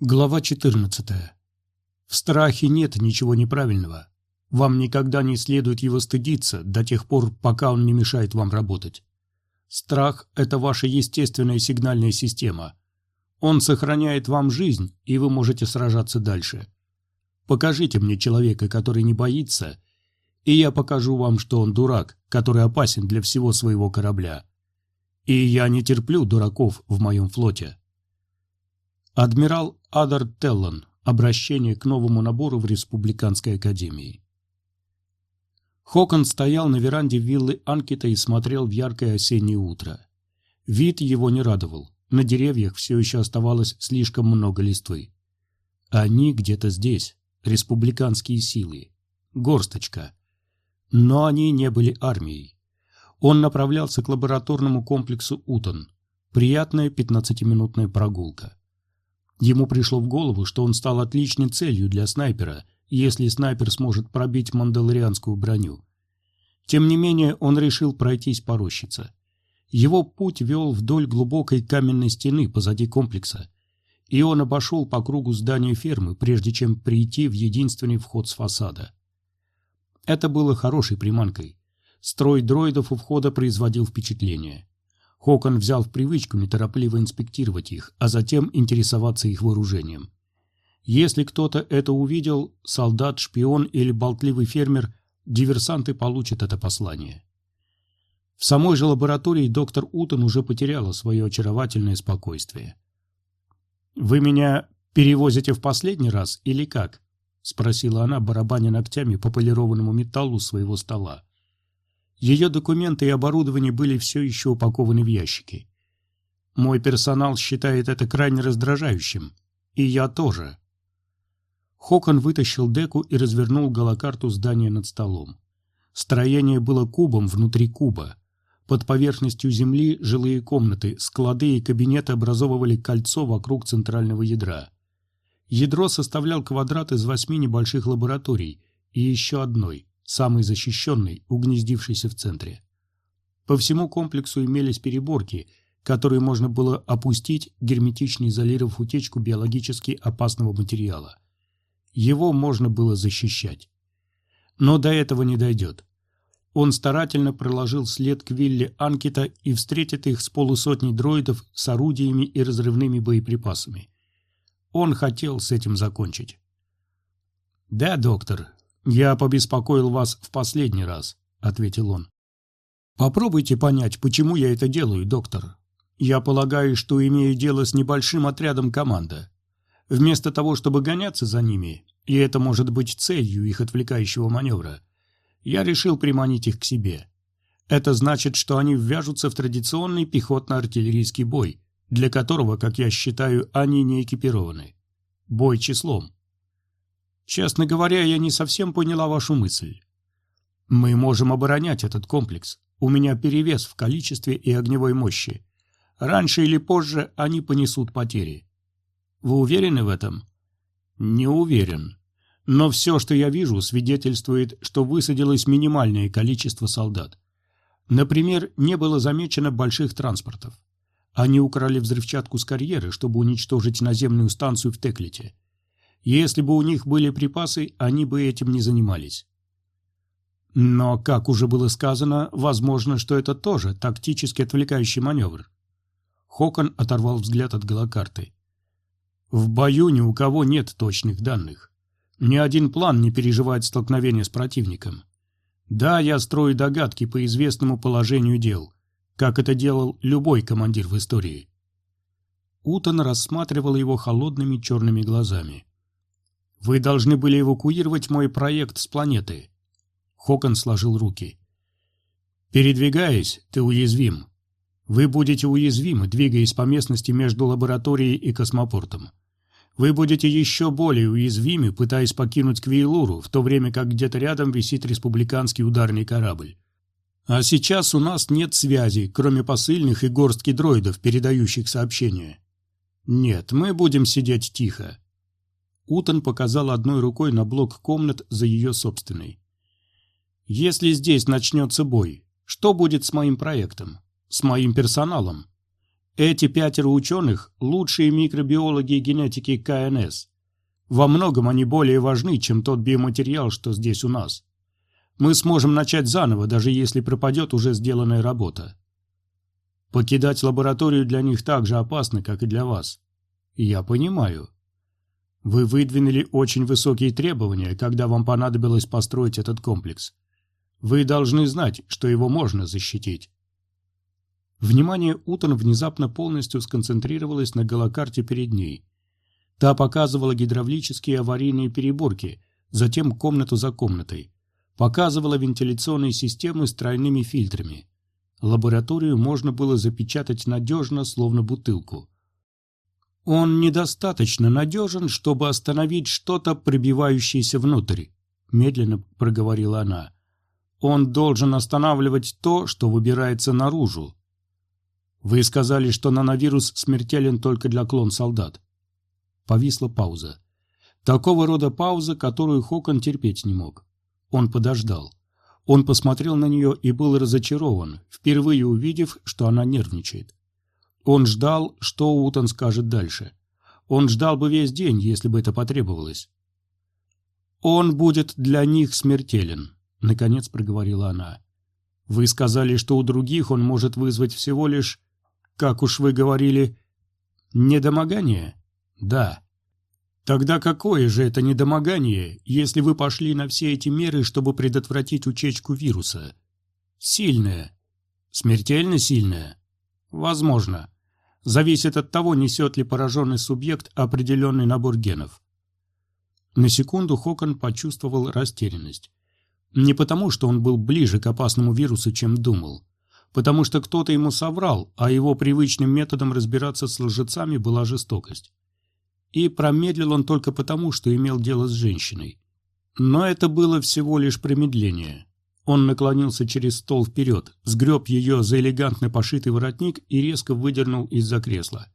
Глава 14. В страхе нет ничего неправильного. Вам никогда не следует его стыдиться до тех пор, пока он не мешает вам работать. Страх – это ваша естественная сигнальная система. Он сохраняет вам жизнь, и вы можете сражаться дальше. Покажите мне человека, который не боится, и я покажу вам, что он дурак, который опасен для всего своего корабля. И я не терплю дураков в моем флоте. Адмирал Адар Теллан. Обращение к новому набору в Республиканской академии. Хокон стоял на веранде виллы Анкита и смотрел в яркое осеннее утро. Вид его не радовал. На деревьях все еще оставалось слишком много листвы. Они где-то здесь, республиканские силы. Горсточка. Но они не были армией. Он направлялся к лабораторному комплексу Утон. Приятная пятнадцатиминутная прогулка. Ему пришло в голову, что он стал отличной целью для снайпера, если снайпер сможет пробить мандалорианскую броню. Тем не менее, он решил пройтись по рощице. Его путь вел вдоль глубокой каменной стены позади комплекса, и он обошел по кругу здания фермы, прежде чем прийти в единственный вход с фасада. Это было хорошей приманкой. Строй дроидов у входа производил впечатление. Хокон взял в привычку неторопливо инспектировать их, а затем интересоваться их вооружением. Если кто-то это увидел, солдат, шпион или болтливый фермер, диверсанты получат это послание. В самой же лаборатории доктор Утон уже потеряла свое очаровательное спокойствие. «Вы меня перевозите в последний раз или как?» — спросила она, барабаня ногтями по полированному металлу своего стола. Ее документы и оборудование были все еще упакованы в ящики. Мой персонал считает это крайне раздражающим. И я тоже. Хокон вытащил деку и развернул голокарту здания над столом. Строение было кубом внутри куба. Под поверхностью земли жилые комнаты, склады и кабинеты образовывали кольцо вокруг центрального ядра. Ядро составлял квадрат из восьми небольших лабораторий и еще одной, самый защищенный, угнездившийся в центре. По всему комплексу имелись переборки, которые можно было опустить, герметично изолировав утечку биологически опасного материала. Его можно было защищать. Но до этого не дойдет. Он старательно проложил след к вилле Анкита и встретит их с полусотней дроидов с орудиями и разрывными боеприпасами. Он хотел с этим закончить. «Да, доктор, «Я побеспокоил вас в последний раз», — ответил он. «Попробуйте понять, почему я это делаю, доктор. Я полагаю, что имею дело с небольшим отрядом команда. Вместо того, чтобы гоняться за ними, и это может быть целью их отвлекающего маневра, я решил приманить их к себе. Это значит, что они ввяжутся в традиционный пехотно-артиллерийский бой, для которого, как я считаю, они не экипированы. Бой числом. Честно говоря, я не совсем поняла вашу мысль. Мы можем оборонять этот комплекс. У меня перевес в количестве и огневой мощи. Раньше или позже они понесут потери. Вы уверены в этом? Не уверен. Но все, что я вижу, свидетельствует, что высадилось минимальное количество солдат. Например, не было замечено больших транспортов. Они украли взрывчатку с карьеры, чтобы уничтожить наземную станцию в Теклите. Если бы у них были припасы, они бы этим не занимались. Но, как уже было сказано, возможно, что это тоже тактически отвлекающий маневр. Хокон оторвал взгляд от голокарты. В бою ни у кого нет точных данных. Ни один план не переживает столкновение с противником. Да, я строю догадки по известному положению дел, как это делал любой командир в истории. Утон рассматривал его холодными черными глазами. Вы должны были эвакуировать мой проект с планеты. Хокон сложил руки. Передвигаясь, ты уязвим. Вы будете уязвимы, двигаясь по местности между лабораторией и космопортом. Вы будете еще более уязвимы, пытаясь покинуть Квейлуру, в то время как где-то рядом висит республиканский ударный корабль. А сейчас у нас нет связи, кроме посыльных и горстки дроидов, передающих сообщения. Нет, мы будем сидеть тихо. Утон показал одной рукой на блок комнат за ее собственной. «Если здесь начнется бой, что будет с моим проектом? С моим персоналом? Эти пятеро ученых – лучшие микробиологи и генетики КНС. Во многом они более важны, чем тот биоматериал, что здесь у нас. Мы сможем начать заново, даже если пропадет уже сделанная работа. Покидать лабораторию для них так же опасно, как и для вас. Я понимаю. Вы выдвинули очень высокие требования, когда вам понадобилось построить этот комплекс. Вы должны знать, что его можно защитить. Внимание Утон внезапно полностью сконцентрировалось на голокарте перед ней. Та показывала гидравлические аварийные переборки, затем комнату за комнатой. Показывала вентиляционные системы с тройными фильтрами. Лабораторию можно было запечатать надежно, словно бутылку. Он недостаточно надежен, чтобы остановить что-то, пробивающееся внутрь, медленно проговорила она. Он должен останавливать то, что выбирается наружу. Вы сказали, что нановирус смертелен только для клон-солдат. Повисла пауза. Такого рода пауза, которую Хокон терпеть не мог. Он подождал. Он посмотрел на нее и был разочарован, впервые увидев, что она нервничает. Он ждал, что Утон скажет дальше. Он ждал бы весь день, если бы это потребовалось. «Он будет для них смертелен», — наконец проговорила она. «Вы сказали, что у других он может вызвать всего лишь, как уж вы говорили, недомогание?» «Да». «Тогда какое же это недомогание, если вы пошли на все эти меры, чтобы предотвратить утечку вируса?» «Сильное». «Смертельно сильное?» «Возможно зависит от того, несет ли пораженный субъект определенный набор генов. На секунду Хокон почувствовал растерянность. Не потому, что он был ближе к опасному вирусу, чем думал. Потому что кто-то ему соврал, а его привычным методом разбираться с лжецами была жестокость. И промедлил он только потому, что имел дело с женщиной. Но это было всего лишь промедление. Он наклонился через стол вперед, сгреб ее за элегантно пошитый воротник и резко выдернул из-за кресла.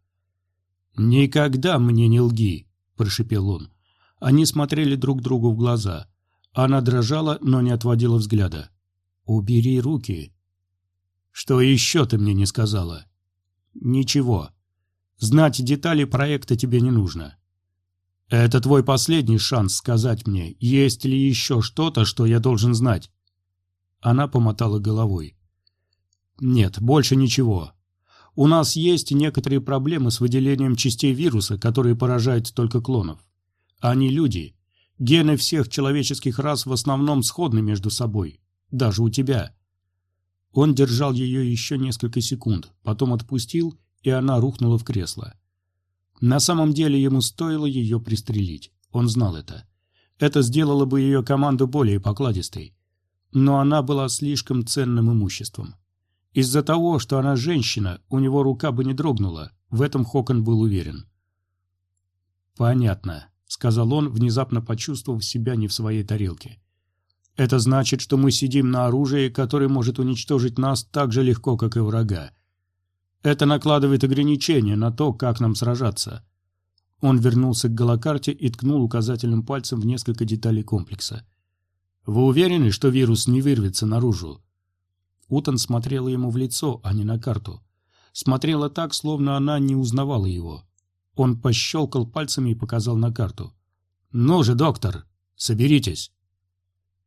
«Никогда мне не лги!» – прошипел он. Они смотрели друг другу в глаза. Она дрожала, но не отводила взгляда. «Убери руки!» «Что еще ты мне не сказала?» «Ничего. Знать детали проекта тебе не нужно. Это твой последний шанс сказать мне, есть ли еще что-то, что я должен знать. Она помотала головой. «Нет, больше ничего. У нас есть некоторые проблемы с выделением частей вируса, которые поражают только клонов. Они люди. Гены всех человеческих рас в основном сходны между собой. Даже у тебя». Он держал ее еще несколько секунд, потом отпустил, и она рухнула в кресло. На самом деле ему стоило ее пристрелить. Он знал это. Это сделало бы ее команду более покладистой но она была слишком ценным имуществом. Из-за того, что она женщина, у него рука бы не дрогнула, в этом Хокон был уверен. «Понятно», — сказал он, внезапно почувствовав себя не в своей тарелке. «Это значит, что мы сидим на оружии, которое может уничтожить нас так же легко, как и врага. Это накладывает ограничения на то, как нам сражаться». Он вернулся к голокарте и ткнул указательным пальцем в несколько деталей комплекса. Вы уверены, что вирус не вырвется наружу? Утон смотрела ему в лицо, а не на карту. Смотрела так, словно она не узнавала его. Он пощелкал пальцами и показал на карту. «Ну же, доктор, соберитесь!»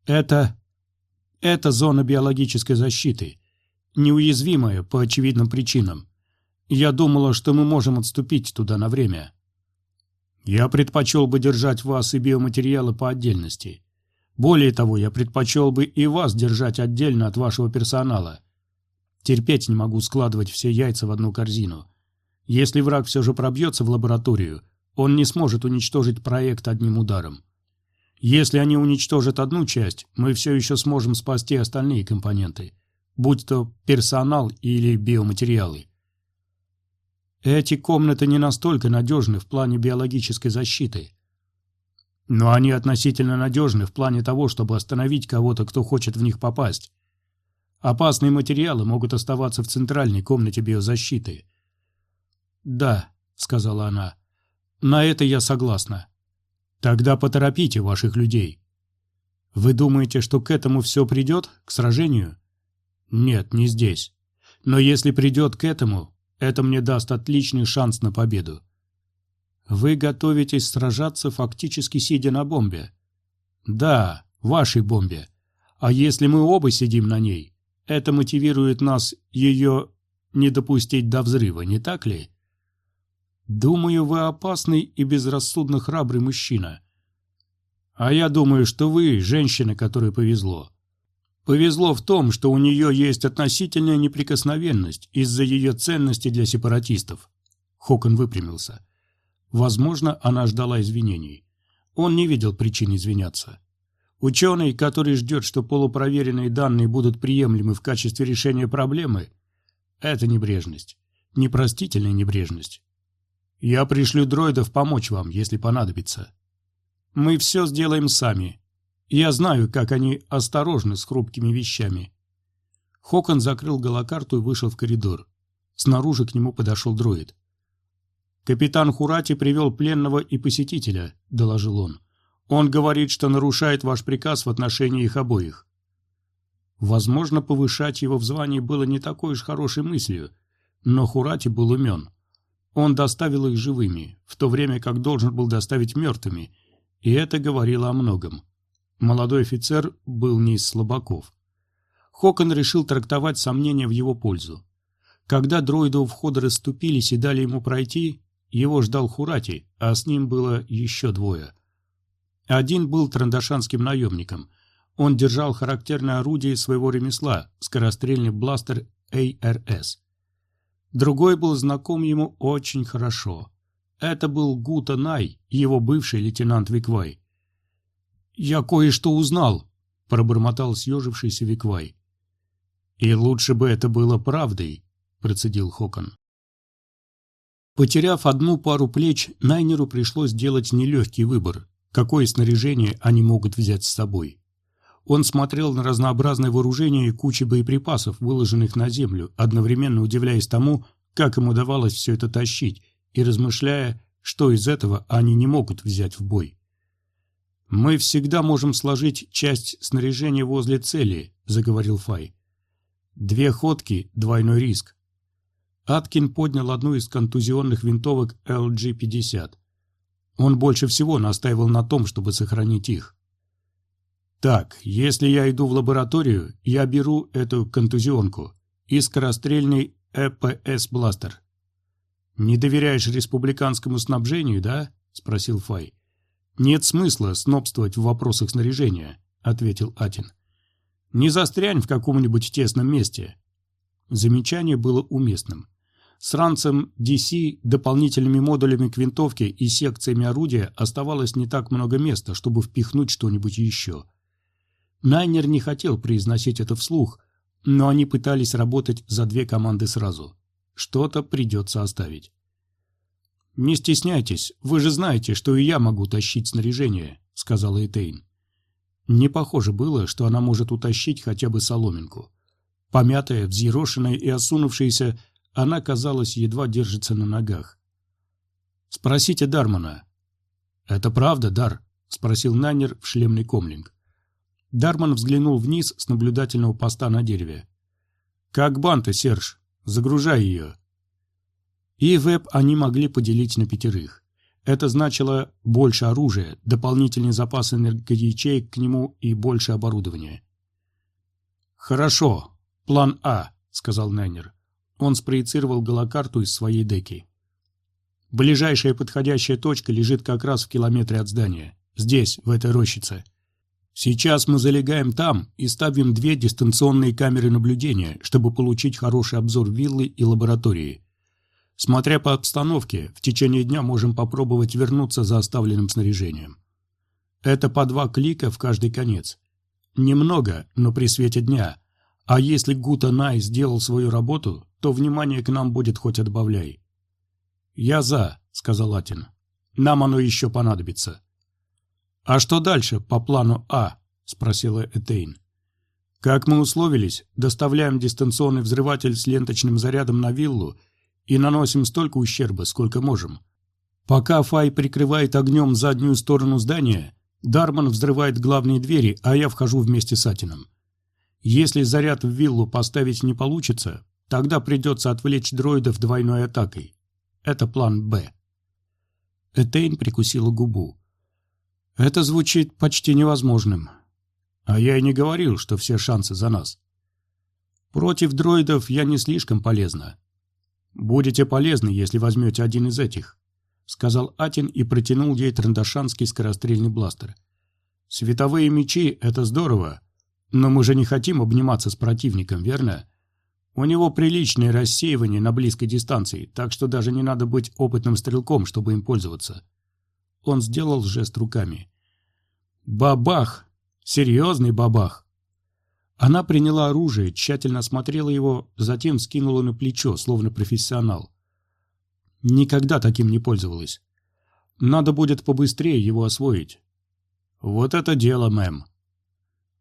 «Это... это зона биологической защиты. Неуязвимая по очевидным причинам. Я думала, что мы можем отступить туда на время. Я предпочел бы держать вас и биоматериалы по отдельности. Более того, я предпочел бы и вас держать отдельно от вашего персонала. Терпеть не могу складывать все яйца в одну корзину. Если враг все же пробьется в лабораторию, он не сможет уничтожить проект одним ударом. Если они уничтожат одну часть, мы все еще сможем спасти остальные компоненты, будь то персонал или биоматериалы. Эти комнаты не настолько надежны в плане биологической защиты, но они относительно надежны в плане того, чтобы остановить кого-то, кто хочет в них попасть. Опасные материалы могут оставаться в центральной комнате биозащиты. «Да», — сказала она, — «на это я согласна. Тогда поторопите ваших людей». «Вы думаете, что к этому все придет, к сражению?» «Нет, не здесь. Но если придет к этому, Это мне даст отличный шанс на победу. Вы готовитесь сражаться, фактически сидя на бомбе? Да, вашей бомбе. А если мы оба сидим на ней, это мотивирует нас ее не допустить до взрыва, не так ли? Думаю, вы опасный и безрассудно храбрый мужчина. А я думаю, что вы женщина, которой повезло. Повезло в том, что у нее есть относительная неприкосновенность из-за ее ценности для сепаратистов. Хокон выпрямился. Возможно, она ждала извинений. Он не видел причин извиняться. Ученый, который ждет, что полупроверенные данные будут приемлемы в качестве решения проблемы, это небрежность. Непростительная небрежность. Я пришлю дроидов помочь вам, если понадобится. Мы все сделаем сами, я знаю, как они осторожны с хрупкими вещами. Хокон закрыл голокарту и вышел в коридор. Снаружи к нему подошел дроид. «Капитан Хурати привел пленного и посетителя», — доложил он. «Он говорит, что нарушает ваш приказ в отношении их обоих». Возможно, повышать его в звании было не такой уж хорошей мыслью, но Хурати был умен. Он доставил их живыми, в то время как должен был доставить мертвыми, и это говорило о многом. Молодой офицер был не из слабаков. Хокон решил трактовать сомнения в его пользу. Когда дроиды у входа расступились и дали ему пройти, его ждал Хурати, а с ним было еще двое. Один был трандашанским наемником. Он держал характерное орудие своего ремесла, скорострельный бластер ARS. Другой был знаком ему очень хорошо. Это был Гута Най, его бывший лейтенант Виквай. «Я кое-что узнал», — пробормотал съежившийся Виквай. «И лучше бы это было правдой», — процедил Хокон. Потеряв одну пару плеч, Найнеру пришлось делать нелегкий выбор, какое снаряжение они могут взять с собой. Он смотрел на разнообразное вооружение и кучи боеприпасов, выложенных на землю, одновременно удивляясь тому, как им удавалось все это тащить, и размышляя, что из этого они не могут взять в бой. «Мы всегда можем сложить часть снаряжения возле цели», — заговорил Фай. «Две ходки — двойной риск». Аткин поднял одну из контузионных винтовок LG-50. Он больше всего настаивал на том, чтобы сохранить их. «Так, если я иду в лабораторию, я беру эту контузионку и скорострельный ЭПС-бластер». «Не доверяешь республиканскому снабжению, да?» — спросил Фай. «Нет смысла снобствовать в вопросах снаряжения», — ответил Атин. «Не застрянь в каком-нибудь тесном месте». Замечание было уместным. С ранцем DC, дополнительными модулями к винтовке и секциями орудия оставалось не так много места, чтобы впихнуть что-нибудь еще. Найнер не хотел произносить это вслух, но они пытались работать за две команды сразу. Что-то придется оставить. «Не стесняйтесь, вы же знаете, что и я могу тащить снаряжение», — сказала Этейн. Не похоже было, что она может утащить хотя бы соломинку. Помятая, взъерошенная и осунувшаяся, она, казалось, едва держится на ногах. «Спросите Дармана». «Это правда, Дар?» — спросил Нанер в шлемный комлинг. Дарман взглянул вниз с наблюдательного поста на дереве. «Как банта, Серж? Загружай ее». И веб они могли поделить на пятерых. Это значило больше оружия, дополнительный запас энергоячеек к нему и больше оборудования. «Хорошо. План А», — сказал Нейнер. Он спроецировал голокарту из своей деки. «Ближайшая подходящая точка лежит как раз в километре от здания. Здесь, в этой рощице. Сейчас мы залегаем там и ставим две дистанционные камеры наблюдения, чтобы получить хороший обзор виллы и лаборатории. Смотря по обстановке, в течение дня можем попробовать вернуться за оставленным снаряжением. Это по два клика в каждый конец. Немного, но при свете дня. А если Гута Най сделал свою работу, то внимание к нам будет хоть отбавляй. «Я за», — сказал Атин. «Нам оно еще понадобится». «А что дальше по плану А?» — спросила Этейн. «Как мы условились, доставляем дистанционный взрыватель с ленточным зарядом на виллу и наносим столько ущерба, сколько можем. Пока Фай прикрывает огнем заднюю сторону здания, Дарман взрывает главные двери, а я вхожу вместе с Атином. Если заряд в виллу поставить не получится, Тогда придется отвлечь дроидов двойной атакой. Это план «Б». Этейн прикусила губу. Это звучит почти невозможным. А я и не говорил, что все шансы за нас. Против дроидов я не слишком полезна. Будете полезны, если возьмете один из этих, сказал Атин и протянул ей трандашанский скорострельный бластер. Световые мечи — это здорово, но мы же не хотим обниматься с противником, верно? У него приличное рассеивание на близкой дистанции, так что даже не надо быть опытным стрелком, чтобы им пользоваться. Он сделал жест руками. Бабах! Серьезный бабах! Она приняла оружие, тщательно осмотрела его, затем скинула на плечо, словно профессионал. Никогда таким не пользовалась. Надо будет побыстрее его освоить. Вот это дело, мэм.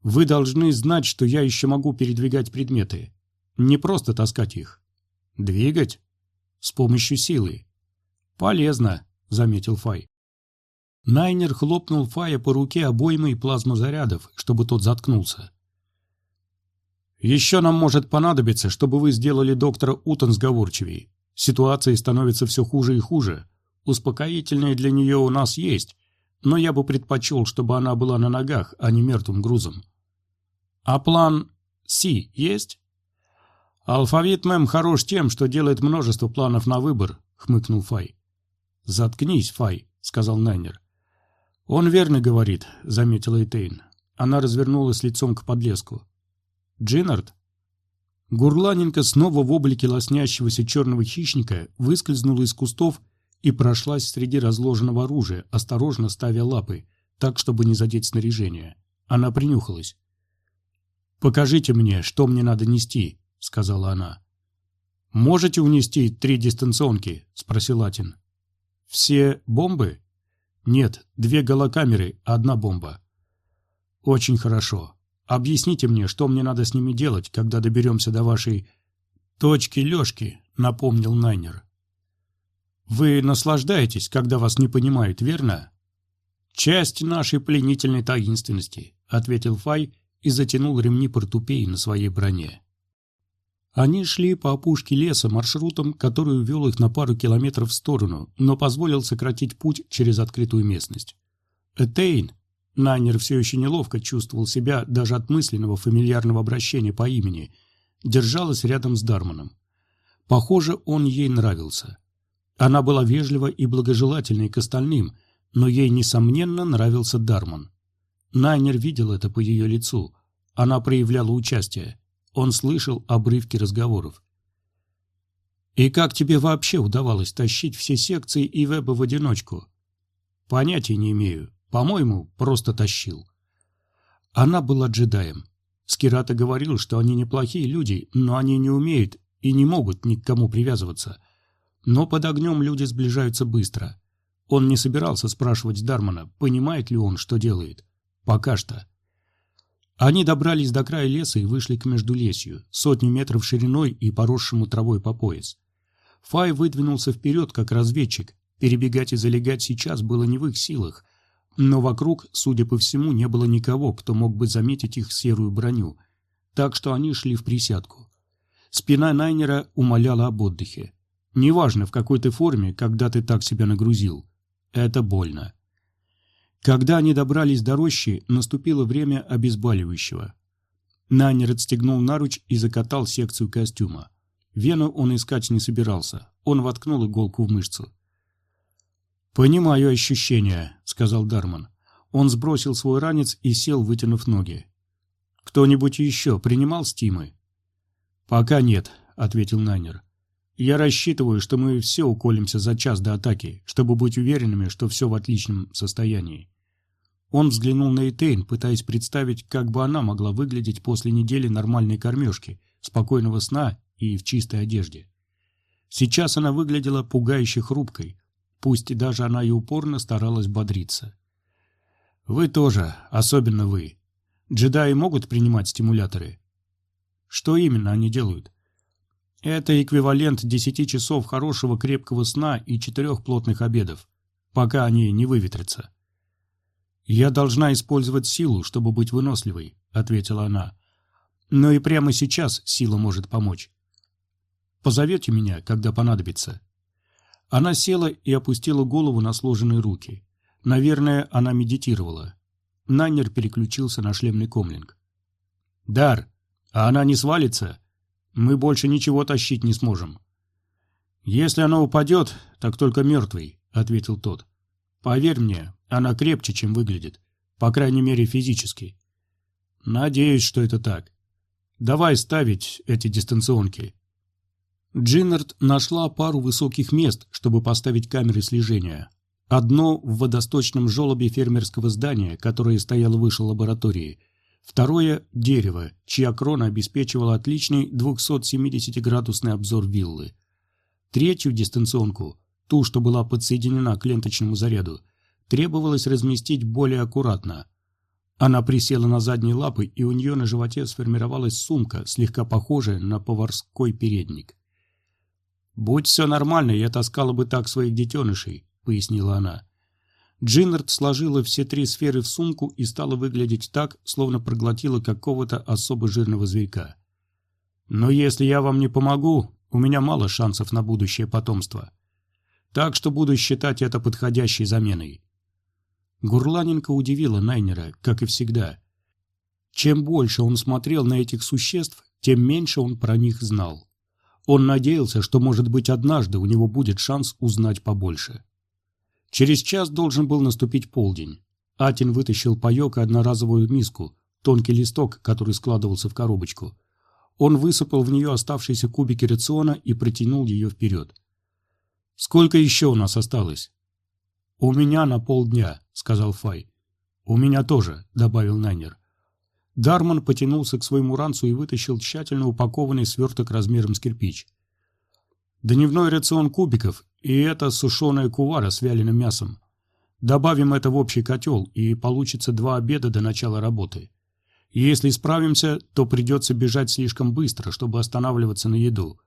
Вы должны знать, что я еще могу передвигать предметы. Не просто таскать их. Двигать? С помощью силы. Полезно, заметил Фай. Найнер хлопнул Фая по руке обоймой плазмозарядов, чтобы тот заткнулся. «Еще нам может понадобиться, чтобы вы сделали доктора Утон сговорчивее. Ситуация становится все хуже и хуже. Успокоительное для нее у нас есть, но я бы предпочел, чтобы она была на ногах, а не мертвым грузом. А план С есть?» «Алфавит мэм хорош тем, что делает множество планов на выбор», — хмыкнул Фай. «Заткнись, Фай», — сказал Найнер. «Он верно говорит», — заметила Этейн. Она развернулась лицом к подлеску. «Джиннард?» Гурланенко снова в облике лоснящегося черного хищника выскользнула из кустов и прошлась среди разложенного оружия, осторожно ставя лапы, так, чтобы не задеть снаряжение. Она принюхалась. «Покажите мне, что мне надо нести», — сказала она. «Можете унести три дистанционки?» — спросил Атин. «Все бомбы?» «Нет, две голокамеры, одна бомба». «Очень хорошо. Объясните мне, что мне надо с ними делать, когда доберемся до вашей точки Лешки», — напомнил Найнер. «Вы наслаждаетесь, когда вас не понимают, верно?» «Часть нашей пленительной таинственности», — ответил Фай и затянул ремни портупеи на своей броне. Они шли по опушке леса маршрутом, который увел их на пару километров в сторону, но позволил сократить путь через открытую местность. Этейн, Найнер все еще неловко чувствовал себя даже от мысленного фамильярного обращения по имени, держалась рядом с Дарманом. Похоже, он ей нравился. Она была вежлива и благожелательной к остальным, но ей, несомненно, нравился Дарман. Найнер видел это по ее лицу. Она проявляла участие. Он слышал обрывки разговоров. «И как тебе вообще удавалось тащить все секции и веба в одиночку?» «Понятия не имею. По-моему, просто тащил». Она была джедаем. Скирата говорил, что они неплохие люди, но они не умеют и не могут ни к кому привязываться. Но под огнем люди сближаются быстро. Он не собирался спрашивать Дармана, понимает ли он, что делает. Пока что. Они добрались до края леса и вышли к междулесью, сотни метров шириной и поросшему травой по пояс. Фай выдвинулся вперед, как разведчик. Перебегать и залегать сейчас было не в их силах. Но вокруг, судя по всему, не было никого, кто мог бы заметить их серую броню. Так что они шли в присядку. Спина Найнера умоляла об отдыхе. Неважно, в какой ты форме, когда ты так себя нагрузил. Это больно. Когда они добрались до рощи, наступило время обезболивающего. Найнер отстегнул наруч и закатал секцию костюма. Вену он искать не собирался, он воткнул иголку в мышцу. «Понимаю ощущения», — сказал Дарман. Он сбросил свой ранец и сел, вытянув ноги. «Кто-нибудь еще принимал стимы?» «Пока нет», — ответил Найнер. «Я рассчитываю, что мы все уколемся за час до атаки, чтобы быть уверенными, что все в отличном состоянии. Он взглянул на Этейн, пытаясь представить, как бы она могла выглядеть после недели нормальной кормежки, спокойного сна и в чистой одежде. Сейчас она выглядела пугающе хрупкой, пусть даже она и упорно старалась бодриться. «Вы тоже, особенно вы. Джедаи могут принимать стимуляторы?» «Что именно они делают?» «Это эквивалент десяти часов хорошего крепкого сна и четырех плотных обедов, пока они не выветрятся». «Я должна использовать силу, чтобы быть выносливой», — ответила она. «Но и прямо сейчас сила может помочь». Позовете меня, когда понадобится». Она села и опустила голову на сложенные руки. Наверное, она медитировала. Найнер переключился на шлемный комлинг. «Дар, а она не свалится? Мы больше ничего тащить не сможем». «Если она упадет, так только мертвый», — ответил тот. «Поверь мне, она крепче, чем выглядит. По крайней мере, физически». «Надеюсь, что это так. Давай ставить эти дистанционки». Джиннард нашла пару высоких мест, чтобы поставить камеры слежения. Одно в водосточном желобе фермерского здания, которое стояло выше лаборатории. Второе – дерево, чья крона обеспечивала отличный 270-градусный обзор виллы. Третью дистанционку, ту, что была подсоединена к ленточному заряду, требовалось разместить более аккуратно. Она присела на задние лапы, и у нее на животе сформировалась сумка, слегка похожая на поварской передник. «Будь все нормально, я таскала бы так своих детенышей», — пояснила она. Джиннард сложила все три сферы в сумку и стала выглядеть так, словно проглотила какого-то особо жирного зверька. «Но если я вам не помогу, у меня мало шансов на будущее потомство. Так что буду считать это подходящей заменой. Гурланенко удивила Найнера, как и всегда. Чем больше он смотрел на этих существ, тем меньше он про них знал. Он надеялся, что, может быть, однажды у него будет шанс узнать побольше. Через час должен был наступить полдень. Атин вытащил паек и одноразовую миску, тонкий листок, который складывался в коробочку. Он высыпал в нее оставшиеся кубики рациона и протянул ее вперед. «Сколько еще у нас осталось?» «У меня на полдня», — сказал Фай. «У меня тоже», — добавил Найнер. Дарман потянулся к своему ранцу и вытащил тщательно упакованный сверток размером с кирпич. «Дневной рацион кубиков, и это сушеная кувара с вяленым мясом. Добавим это в общий котел, и получится два обеда до начала работы. Если справимся, то придется бежать слишком быстро, чтобы останавливаться на еду.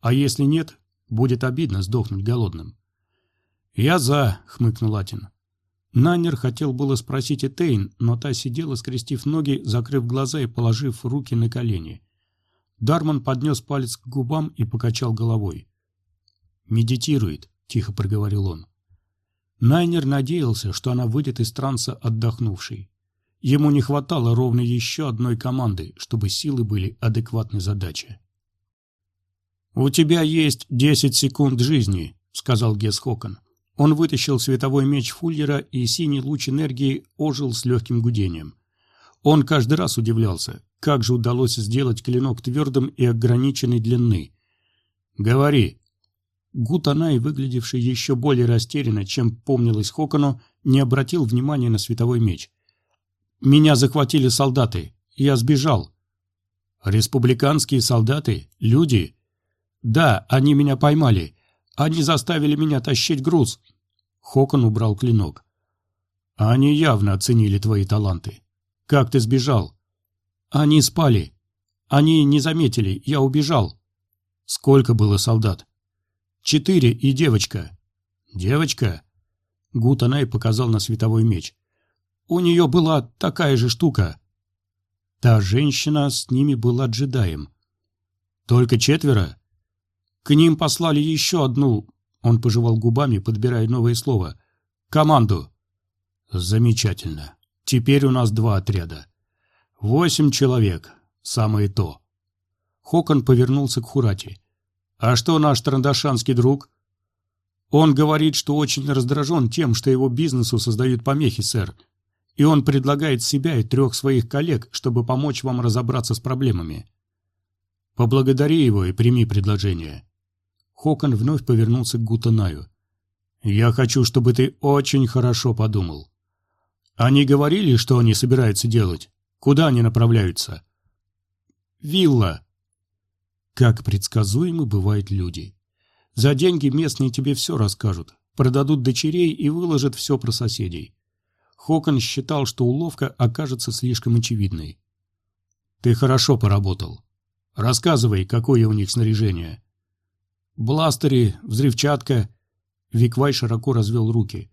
А если нет, будет обидно сдохнуть голодным. «Я за», — хмыкнул Атин. Нанер хотел было спросить Этейн, но та сидела, скрестив ноги, закрыв глаза и положив руки на колени. Дарман поднес палец к губам и покачал головой. «Медитирует», — тихо проговорил он. Найнер надеялся, что она выйдет из транса отдохнувшей. Ему не хватало ровно еще одной команды, чтобы силы были адекватной задаче. «У тебя есть десять секунд жизни», — сказал Гес Хокон. Он вытащил световой меч Фуллера, и синий луч энергии ожил с легким гудением. Он каждый раз удивлялся, как же удалось сделать клинок твердым и ограниченной длины. «Говори». Гутанай, выглядевший еще более растерянно, чем помнилось Хокону, не обратил внимания на световой меч. Меня захватили солдаты. Я сбежал. Республиканские солдаты? Люди? Да, они меня поймали. Они заставили меня тащить груз. Хокон убрал клинок. Они явно оценили твои таланты. Как ты сбежал? Они спали. Они не заметили. Я убежал. Сколько было солдат? Четыре и девочка. Девочка? Гутанай показал на световой меч. У нее была такая же штука. Та женщина с ними была джедаем. Только четверо? К ним послали еще одну... Он пожевал губами, подбирая новое слово. Команду. Замечательно. Теперь у нас два отряда. Восемь человек. Самое то. Хокон повернулся к Хурати. «А что наш трандашанский друг?» «Он говорит, что очень раздражен тем, что его бизнесу создают помехи, сэр и он предлагает себя и трех своих коллег, чтобы помочь вам разобраться с проблемами. Поблагодари его и прими предложение. Хокон вновь повернулся к Гутанаю. Я хочу, чтобы ты очень хорошо подумал. Они говорили, что они собираются делать? Куда они направляются? Вилла. Как предсказуемы бывают люди. За деньги местные тебе все расскажут, продадут дочерей и выложат все про соседей. Хокон считал, что уловка окажется слишком очевидной. «Ты хорошо поработал. Рассказывай, какое у них снаряжение». «Бластеры, взрывчатка». Виквай широко развел руки.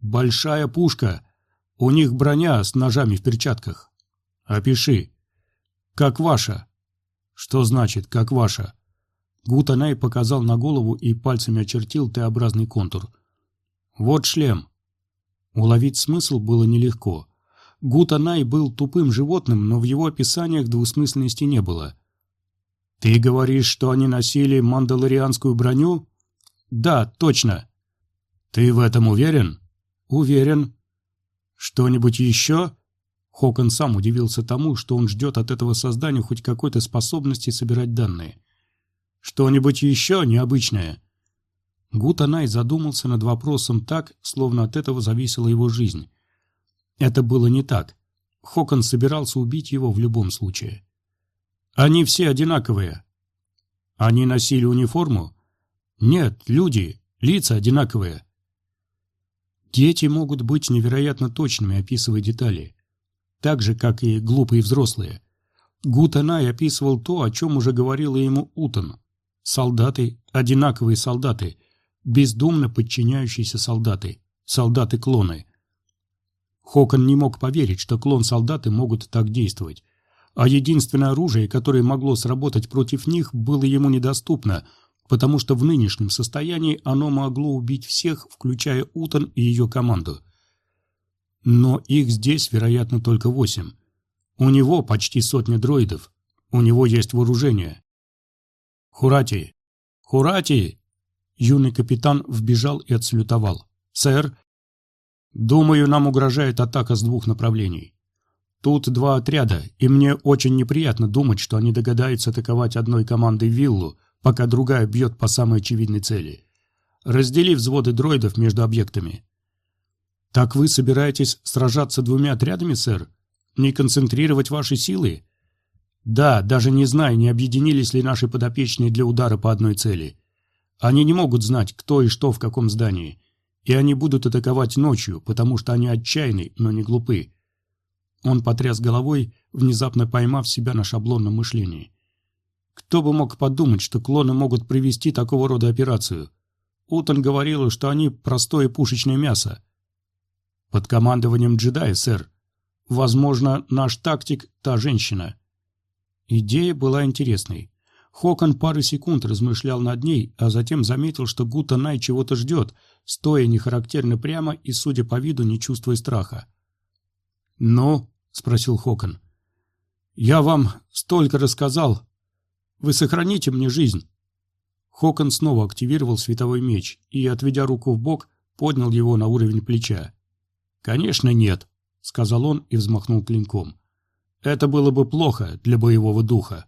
«Большая пушка. У них броня с ножами в перчатках. Опиши». «Как ваша». «Что значит «как ваша»?» Гутанай показал на голову и пальцами очертил Т-образный контур. «Вот шлем». Уловить смысл было нелегко. Гутанай был тупым животным, но в его описаниях двусмысленности не было. «Ты говоришь, что они носили мандалорианскую броню?» «Да, точно». «Ты в этом уверен?» «Уверен». «Что-нибудь еще?» Хокон сам удивился тому, что он ждет от этого создания хоть какой-то способности собирать данные. «Что-нибудь еще необычное?» Гутанай задумался над вопросом так, словно от этого зависела его жизнь. Это было не так. Хокон собирался убить его в любом случае. «Они все одинаковые». «Они носили униформу?» «Нет, люди, лица одинаковые». Дети могут быть невероятно точными, описывая детали так же, как и глупые взрослые. Гутанай описывал то, о чем уже говорила ему Утон. Солдаты, одинаковые солдаты, бездумно подчиняющиеся солдаты, солдаты-клоны. Хокон не мог поверить, что клон-солдаты могут так действовать. А единственное оружие, которое могло сработать против них, было ему недоступно, потому что в нынешнем состоянии оно могло убить всех, включая Утон и ее команду. Но их здесь, вероятно, только восемь. У него почти сотня дроидов. У него есть вооружение. Хурати! Хурати! Юный капитан вбежал и отсалютовал. «Сэр!» «Думаю, нам угрожает атака с двух направлений. Тут два отряда, и мне очень неприятно думать, что они догадаются атаковать одной командой виллу, пока другая бьет по самой очевидной цели. Раздели взводы дроидов между объектами. «Так вы собираетесь сражаться двумя отрядами, сэр? Не концентрировать ваши силы?» «Да, даже не знаю, не объединились ли наши подопечные для удара по одной цели. Они не могут знать, кто и что в каком здании, и они будут атаковать ночью, потому что они отчаянны, но не глупы». Он потряс головой, внезапно поймав себя на шаблонном мышлении. Кто бы мог подумать, что клоны могут провести такого рода операцию? Утон говорила, что они простое пушечное мясо, под командованием джедая, сэр. Возможно, наш тактик – та женщина. Идея была интересной. Хокон пару секунд размышлял над ней, а затем заметил, что Гута Най чего-то ждет, стоя нехарактерно прямо и, судя по виду, не чувствуя страха. «Ну?» – спросил Хокон. «Я вам столько рассказал. Вы сохраните мне жизнь». Хокон снова активировал световой меч и, отведя руку в бок, поднял его на уровень плеча. «Конечно нет», — сказал он и взмахнул клинком. «Это было бы плохо для боевого духа».